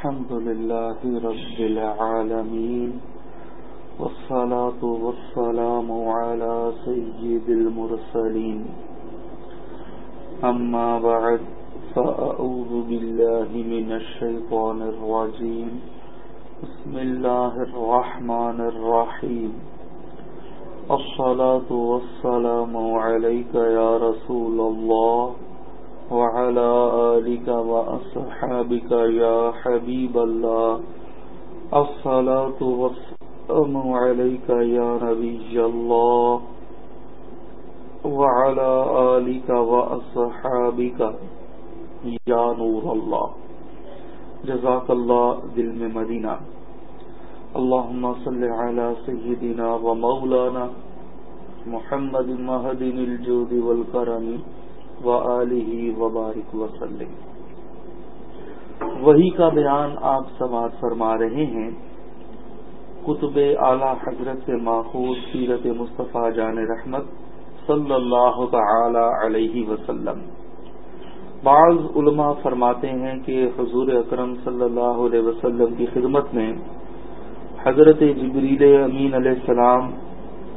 الحمد لله رب العالمين والصلاة والسلام على سيد المرسلين. أما بعد، فأعوذ بالله من الشيطان الرجيم. بسم الله الرحمن الرحيم. الصلاة والسلام عليك يا رسول الله. وعلى آلك وأصحابك يا حبيب الله. الصلاة والسلام عليك يا نبي الله. وعلى آلك وأصحابك يا نور الله. جزاك الله دل میں مدینہ. اللهم صل على سيدنا ومولانا محمد مهدن الجود والكرم وبارک وسلم۔ وہی کا بیان آپ سماعت فرما رہے ہیں۔ کتب اعلی حضرت سے ماخوذ سیرت مصطفیٰ جان رحمت صلی اللہ تعالی علیہ وسلم۔ بعض علماء فرماتے ہیں کہ حضور اکرم صلی اللہ علیہ وسلم کی خدمت میں حضرت جبریل امین علیہ السلام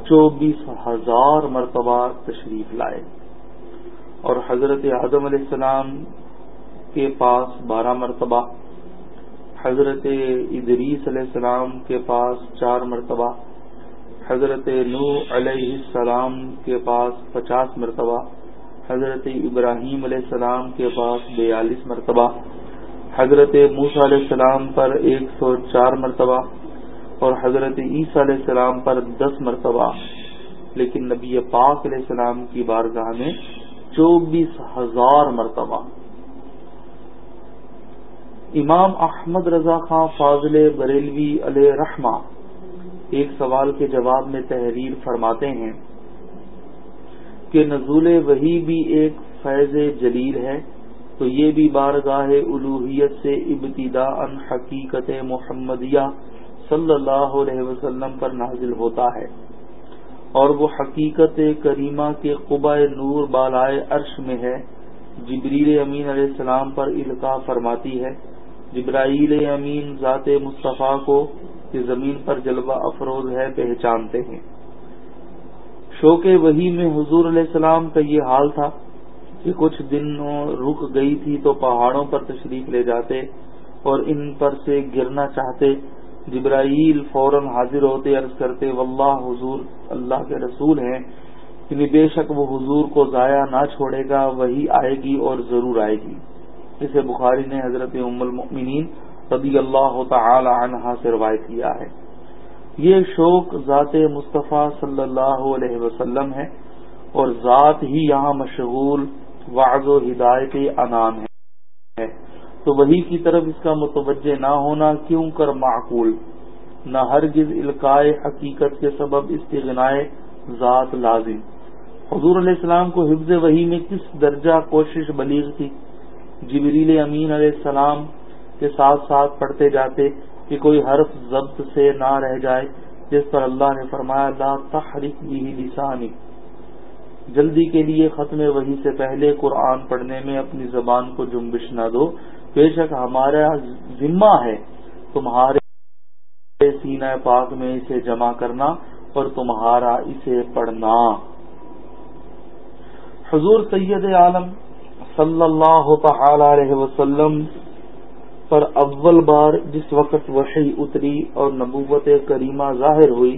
چوبیس ہزار مرتبہ تشریف لائے۔ اور حضرت اعظم علیہ السلام کے پاس بارہ مرتبہ، حضرت ادریس علیہ السلام کے پاس چار مرتبہ، حضرت نو علیہ السلام کے پاس پچاس مرتبہ، حضرت ابراہیم علیہ السلام کے پاس بیالیس مرتبہ، حضرت موسیٰ علیہ السلام پر ایک سو چار مرتبہ اور حضرت عیسیٰ علیہ السلام پر دس مرتبہ۔ لیکن نبی پاک علیہ السلام کی بارگاہ میں چوبیس ہزار مرتبہ۔ امام احمد رضا خان فاضل بریلوی علیہ رحمہ ایک سوال کے جواب میں تحریر فرماتے ہیں کہ نزول وہی بھی ایک فیض جلیل ہے، تو یہ بھی بارگاہ الوحیت سے ابتدا ان حقیقت محمدیہ صلی اللہ علیہ وسلم پر نازل ہوتا ہے۔ اور وہ حقیقت کریمہ کے قبا نور بالائے عرش میں ہے۔ جبریل امین علیہ السلام پر القاع فرماتی ہے۔ جبرائیل امین ذات مصطفیٰ کو کہ زمین پر جلوہ افروز ہے، پہچانتے ہیں۔ شوق وہی میں حضور علیہ السلام کا یہ حال تھا کہ کچھ دنوں رک گئی تھی تو پہاڑوں پر تشریف لے جاتے اور ان پر سے گرنا چاہتے۔ جبرائیل فوراً حاضر ہوتے عرض کرتے، واللہ حضور، اللہ کے رسول ہیں۔ یعنی بے شک وہ حضور کو ضائع نہ چھوڑے گا، وہی آئے گی اور ضرور آئے گی۔ اسے بخاری نے حضرت ام المؤمنین رضی اللہ تعالی عنہا سے روایت کیا ہے۔ یہ شوق ذات مصطفیٰ صلی اللہ علیہ وسلم ہے اور ذات ہی یہاں مشغول، وعظ و ہدایت انعام ہے۔ تو وہی کی طرف اس کا متوجہ نہ ہونا کیوں کر معقول؟ نہ ہرگز القائے حقیقت کے سبب استغنائے ذات لازم۔ حضور علیہ السلام کو حفظ وہی میں کس درجہ کوشش بلیغ تھی؟ جبریل امین علیہ السلام کے ساتھ ساتھ پڑھتے جاتے کہ کوئی حرف ضبط سے نہ رہ جائے، جس پر اللہ نے فرمایا، لا تحرک بھی لسانی۔ جلدی کے لیے ختم وہی سے پہلے قرآن پڑھنے میں اپنی زبان کو جنبش نہ دو۔ بے شک ہمارا ذمہ ہے تمہارے سینہ پاک میں اسے جمع کرنا اور تمہارا اسے پڑھنا۔ حضور سید عالم صلی اللہ تعالی علیہ وسلم پر اول بار جس وقت وحی اتری اور نبوت کریمہ ظاہر ہوئی،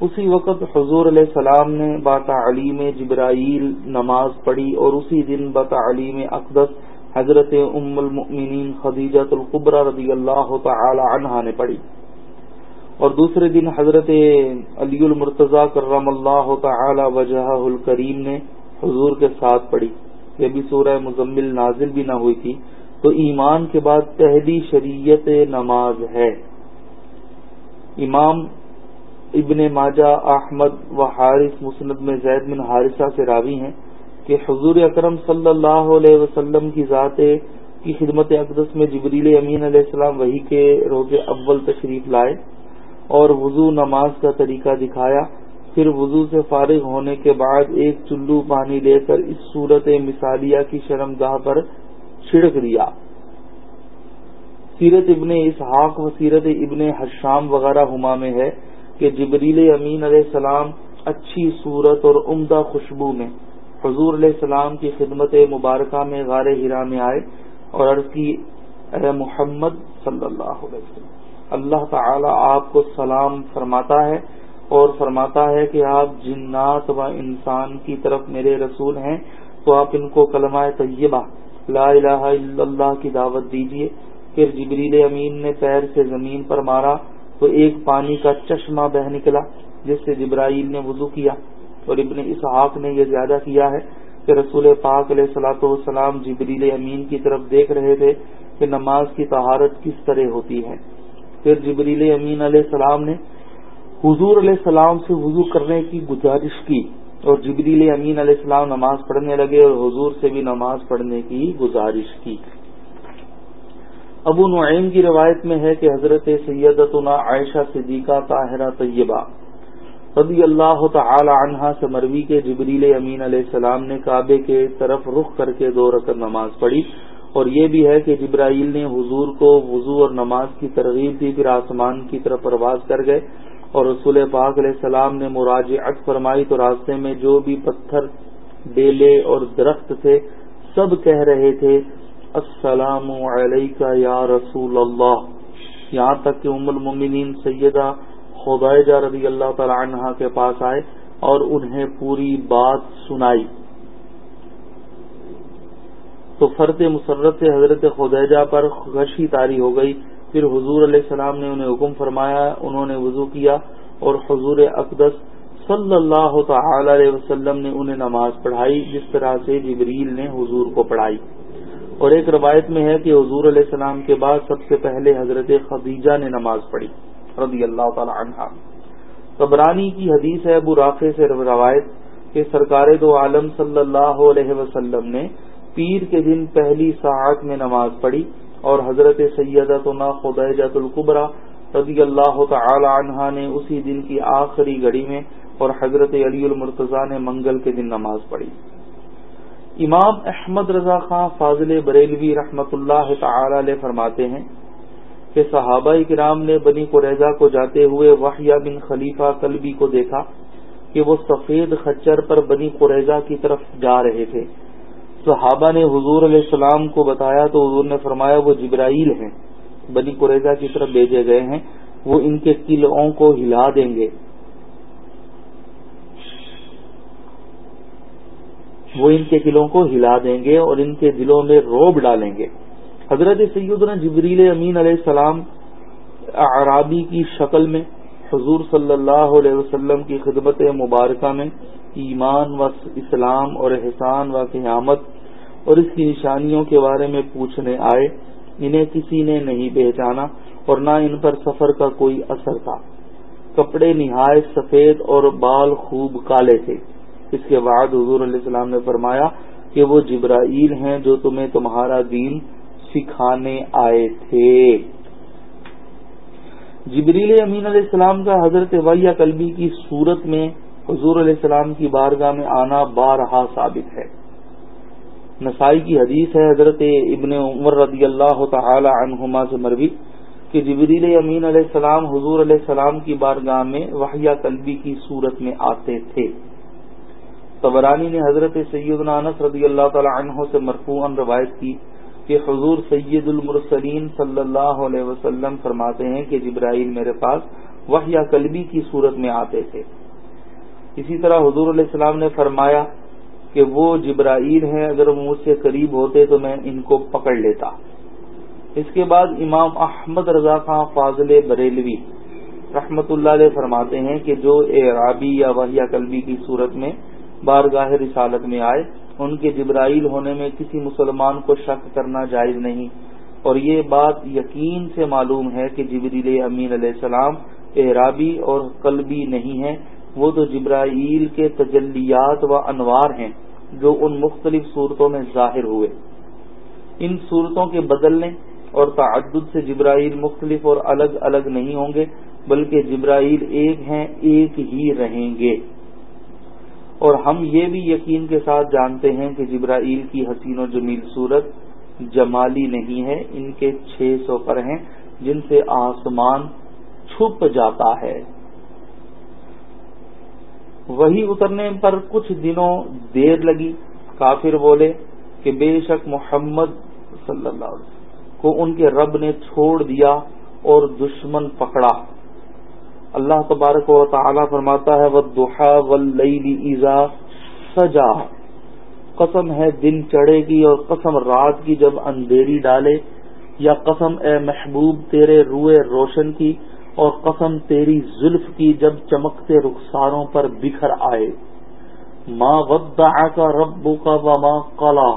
اسی وقت حضور علیہ السلام نے باتعلیم جبرائیل نماز پڑھی اور اسی دن بتعلیم اقدس حضرت ام المؤمنین خدیجت القبرہ رضی اللہ تعالی عنہا نے پڑھی۔ اور دوسرے دن حضرت علی المرتضی کرم اللہ تعالی وجہ الکریم نے حضور کے ساتھ پڑھی۔ یہ بھی سورہ مزمل نازل بھی نہ ہوئی تھی۔ تو ایمان کے بعد پہلی شریعت نماز ہے۔ امام ابن ماجہ احمد و حارث مسند میں زید بن حارثہ سے راوی ہیں۔ کہ حضور اکرم صلی اللہ علیہ وسلم کی ذات کی خدمت اقدس میں جبریل امین علیہ السلام وہی کے روز اول تشریف لائے اور وضو نماز کا طریقہ دکھایا۔ پھر وضو سے فارغ ہونے کے بعد ایک چلو پانی لے کر اس صورت مثالیہ کی شرم گاہ پر چھڑک دیا سیرت ابن اسحاق و سیرت ابن حشام وغیرہ ہما میں ہے کہ جبریل امین علیہ السلام اچھی صورت اور عمدہ خوشبو میں حضور علیہ السلام کی خدمت مبارکہ میں غار ہرا میں آئے اور عرض کی، اے محمد صلی اللہ علیہ وسلم، اللہ تعالی آپ کو سلام فرماتا ہے اور فرماتا ہے کہ آپ جنات و انسان کی طرف میرے رسول ہیں، تو آپ ان کو کلمہ طیبہ، لا الہ الا اللہ کی دعوت دیجیے پھر جبریل امین نے پیر سے زمین پر مارا، تو ایک پانی کا چشمہ بہ نکلا، جس سے جبرائیل نے وضو کیا۔ اور ابن اسحاق نے یہ زیادہ کیا ہے کہ رسول پاک علیہ سلاۃ والسلام جبریل امین کی طرف دیکھ رہے تھے کہ نماز کی طہارت کس طرح ہوتی ہے۔ پھر جبریل امین علیہ السلام نے حضور علیہ السلام سے وضو کرنے کی گزارش کی اور جبریل امین علیہ السلام نماز پڑھنے لگے اور حضور سے بھی نماز پڑھنے کی گزارش کی۔ ابو نعیم کی روایت میں ہے کہ حضرت سیدتنا عائشہ صدیقہ طاہرہ طیبہ رضی اللہ تعالی عنہا سے مروی کے جبریل امین علیہ السلام نے کعبے کے طرف رخ کر کے دو رکعت نماز پڑھی اور یہ بھی ہے کہ جبرائیل نے حضور کو وضو اور نماز کی ترغیب دی، پھر آسمان کی طرف پرواز کر گئے اور رسول پاک علیہ السلام نے مراجعت فرمائی تو راستے میں جو بھی پتھر ڈیلے اور درخت تھے سب کہہ رہے تھے، السلام علیکہ یا رسول اللہ۔ یہاں تک کہ ام المومنین سیدہ خدائجہ رضی اللہ تعالی عنہ کے پاس آئے اور انہیں پوری بات سنائی۔ تو فرد مسرت سے حضرت خدیجہ پر غشی تاری ہو گئی۔ پھر حضور علیہ السلام نے انہیں حکم فرمایا، انہوں نے وضو کیا اور حضور اقدس صلی اللہ تعالی علیہ وسلم نے انہیں نماز پڑھائی، جس طرح سے جبریل نے حضور کو پڑھائی۔ اور ایک روایت میں ہے کہ حضور علیہ السلام کے بعد سب سے پہلے حضرت خدیجہ نے نماز پڑھی۔ رضی اللہ تعالی عنہ۔ قبرانی کی حدیث ہے ابو رافع سے روایت کہ سرکار دو عالم صلی اللہ علیہ وسلم نے پیر کے دن پہلی ساعت میں نماز پڑھی اور حضرت سیدتنا خدیجت القبرا رضی اللہ تعالی عنہ نے اسی دن کی آخری گھڑی میں اور حضرت علی المرتضی نے منگل کے دن نماز پڑھی۔ امام احمد رضا خان فاضل بریلوی رحمت اللہ تعالی علیہ فرماتے ہیں کہ صحابہ کرام نے بنی قریضہ کو جاتے ہوئے وحیہ بن خلیفہ کلبی کو دیکھا کہ وہ سفید خچر پر بنی قریضہ کی طرف جا رہے تھے۔ صحابہ نے حضور علیہ السلام کو بتایا تو حضور نے فرمایا وہ جبرائیل ہیں، بنی قریضہ کی طرف بھیجے گئے ہیں، وہ ان کے قلعوں کو ہلا دیں گے۔ وہ ان کے قلعوں کو ہلا دیں گے اور ان کے دلوں میں روب ڈالیں گے۔ حضرت سیدنا جبریل امین علیہ السلام عرابی کی شکل میں حضور صلی اللہ علیہ وسلم کی خدمت مبارکہ میں ایمان و اسلام اور احسان و قیامت اور اس کی نشانیوں کے بارے میں پوچھنے آئے، انہیں کسی نے نہیں پہچانا اور نہ ان پر سفر کا کوئی اثر تھا۔ کپڑے نہایت سفید اور بال خوب کالے تھے۔ اس کے بعد حضور علیہ السلام نے فرمایا کہ وہ جبرائیل ہیں جو تمہیں تمہارا دین سکھانے آئے تھے۔ جبریل امین علیہ السلام کا حضرت ویا کلبی کی صورت میں حضور علیہ السلام کی بارگاہ میں آنا بارہا ثابت ہے۔ نسائی کی حدیث ہے، حضرت ابن عمر رضی اللہ تعالی عنہما سے مروی کہ جبریل امین علیہ السلام حضور علیہ السلام کی بارگاہ میں وحیہ قلبی کی صورت میں آتے تھے۔ طبرانی نے حضرت سیدنا انس رضی اللہ تعالی عنہ سے مرفوعا روایت کی کہ حضور سید المرسلین صلی اللہ علیہ وسلم فرماتے ہیں کہ جبرائیل میرے پاس وحیہ قلبی کی صورت میں آتے تھے۔ اسی طرح حضور علیہ السلام نے فرمایا کہ وہ جبرائیل ہیں، اگر وہ مجھ سے قریب ہوتے تو میں ان کو پکڑ لیتا۔ اس کے بعد امام احمد رضا خان فاضل بریلوی رحمت اللہ علیہ فرماتے ہیں کہ جو اعرابی یا وحیہ قلبی کی صورت میں بارگاہ رسالت میں آئے ان کے جبرائیل ہونے میں کسی مسلمان کو شک کرنا جائز نہیں۔ اور یہ بات یقین سے معلوم ہے کہ جبریل امین علیہ السلام اعرابی اور قلبی نہیں ہے وہ تو جبرائیل کے تجلیات و انوار ہیں جو ان مختلف صورتوں میں ظاہر ہوئے۔ ان صورتوں کے بدلنے اور تعدد سے جبرائیل مختلف اور الگ الگ نہیں ہوں گے، بلکہ جبرائیل ایک ہیں، ایک ہی رہیں گے۔ اور ہم یہ بھی یقین کے ساتھ جانتے ہیں کہ جبرائیل کی حسین و جمیل صورت جمالی نہیں ہے، ان کے چھ سو پر ہیں، جن سے آسمان چھپ جاتا ہے۔ وہی اترنے پر کچھ دنوں دیر لگی، کافر بولے کہ بے شک محمد صلی اللہ علیہ وسلم کو ان کے رب نے چھوڑ دیا اور دشمن پکڑا۔ اللہ تبارک و تعالی فرماتا ہے وہ دوحا ایزا سجا قسم ہے، دن چڑھے گی اور قسم رات کی جب اندھیری ڈالے۔ یا قسم، اے محبوب، تیرے روئے روشن کی اور قسم، تیری زلف کی جب چمکتے رخساروں پر بکھر آئے۔ ماں ودا کا ربو کا ماں کلا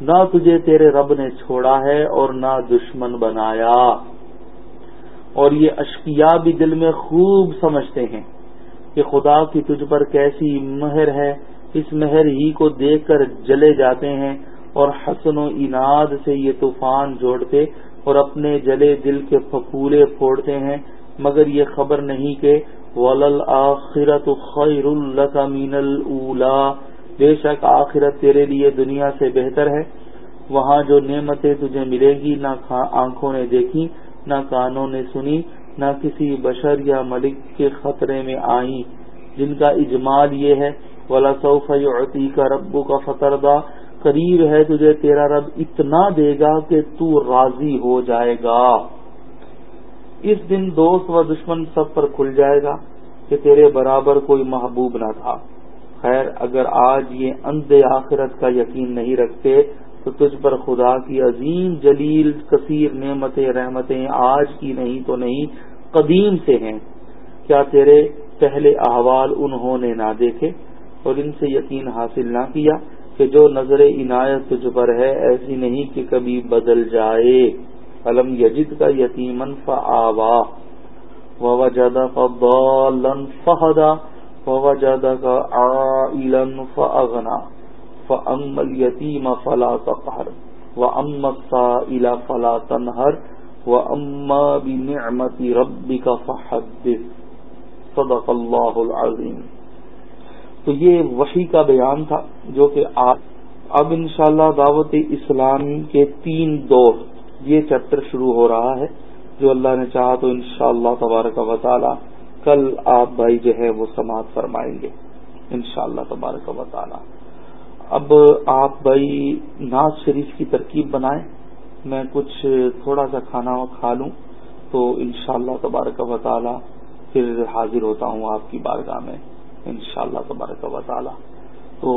نہ تجھے تیرے رب نے چھوڑا ہے اور نہ دشمن بنایا۔ اور یہ اشکیا بھی دل میں خوب سمجھتے ہیں کہ خدا کی تجھ پر کیسی مہر ہے، اس مہر ہی کو دیکھ کر جلے جاتے ہیں اور حسن و اناد سے یہ طوفان جوڑتے اور اپنے جلے دل کے پھپولے پھوڑتے ہیں، مگر یہ خبر نہیں کہ ولل آخرت خیر القمین الا بے شک آخرت تیرے لیے دنیا سے بہتر ہے۔ وہاں جو نعمتیں تجھے ملے گی، نہ آنکھوں نے دیکھی نہ کانوں نے سنی، نہ کسی بشر یا ملک کے خطرے میں آئی جن کا اجمال یہ ہے، ولا سعودی کا ربو کا فتردہ قریب ہے تجھے تیرا رب اتنا دے گا کہ تو راضی ہو جائے گا۔ اس دن دوست و دشمن سب پر کھل جائے گا کہ تیرے برابر کوئی محبوب نہ تھا۔ خیر، اگر آج یہ اندھ آخرت کا یقین نہیں رکھتے تو تجھ پر خدا کی عظیم جلیل کثیر نعمتیں، رحمتیں آج کی نہیں تو نہیں، قدیم سے ہیں۔ کیا تیرے پہلے احوال انہوں نے نہ دیکھے؟ اور ان سے یقین حاصل نہ کیا کہ جو نظر عنایت تجھ پر ہے ایسی نہیں کہ کبھی بدل جائے۔ علم یجد کا یتیمن فآوا وجدہ فضالا فہدا۔ فوجدك عائلا فأغنى فأما اليتيم فلا تقهر وأما السائل فلا تنهر وأما بنعمة ربك فحدث صدق اللہ العظیم۔ تو یہ وحی کا بیان تھا جو کہ اب انشاءاللہ دعوت اسلام کے تین دور یہ چیپٹر شروع ہو رہا ہے جو اللہ نے چاہا تو انشاءاللہ تبارک و تعالی کل آپ بھائی جو ہے وہ سماعت فرمائیں گے۔ ان شاء اللہ تبارک و تعالی۔ اب آپ بھائی ناز شریف کی ترکیب بنائیں، میں کچھ تھوڑا سا کھانا کھا لوں تو ان شاء اللہ تبارک و تعالی پھر حاضر ہوتا ہوں آپ کی بارگاہ میں ان شاء اللہ تبارک و تعالی۔ تو